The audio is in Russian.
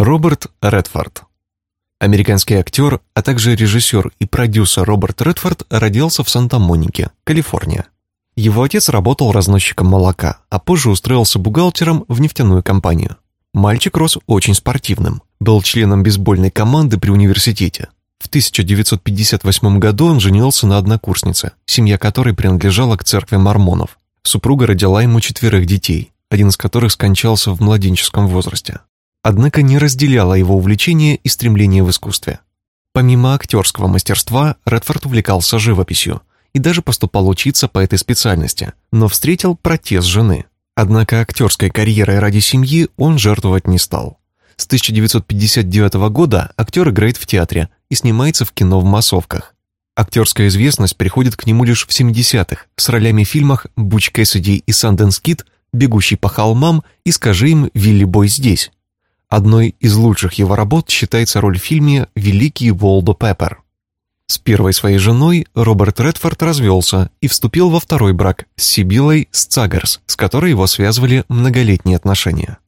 Роберт Редфорд Американский актер, а также режиссер и продюсер Роберт Редфорд родился в Санта-Монике, Калифорния. Его отец работал разносчиком молока, а позже устроился бухгалтером в нефтяную компанию. Мальчик рос очень спортивным, был членом бейсбольной команды при университете. В 1958 году он женился на однокурснице, семья которой принадлежала к церкви мормонов. Супруга родила ему четверых детей, один из которых скончался в младенческом возрасте однако не разделяла его увлечение и стремление в искусстве. Помимо актерского мастерства, Редфорд увлекался живописью и даже поступал учиться по этой специальности, но встретил протест жены. Однако актерской карьерой ради семьи он жертвовать не стал. С 1959 года актер играет в театре и снимается в кино в массовках. Актерская известность приходит к нему лишь в 70-х с ролями в фильмах «Буч Кэссиди» и «Санденс Кит», «Бегущий по холмам» и «Скажи им, Вилли Бой здесь». Одной из лучших его работ считается роль в фильме «Великий Волдо Пеппер». С первой своей женой Роберт Редфорд развелся и вступил во второй брак с Сибилой Сцагарс, с которой его связывали многолетние отношения.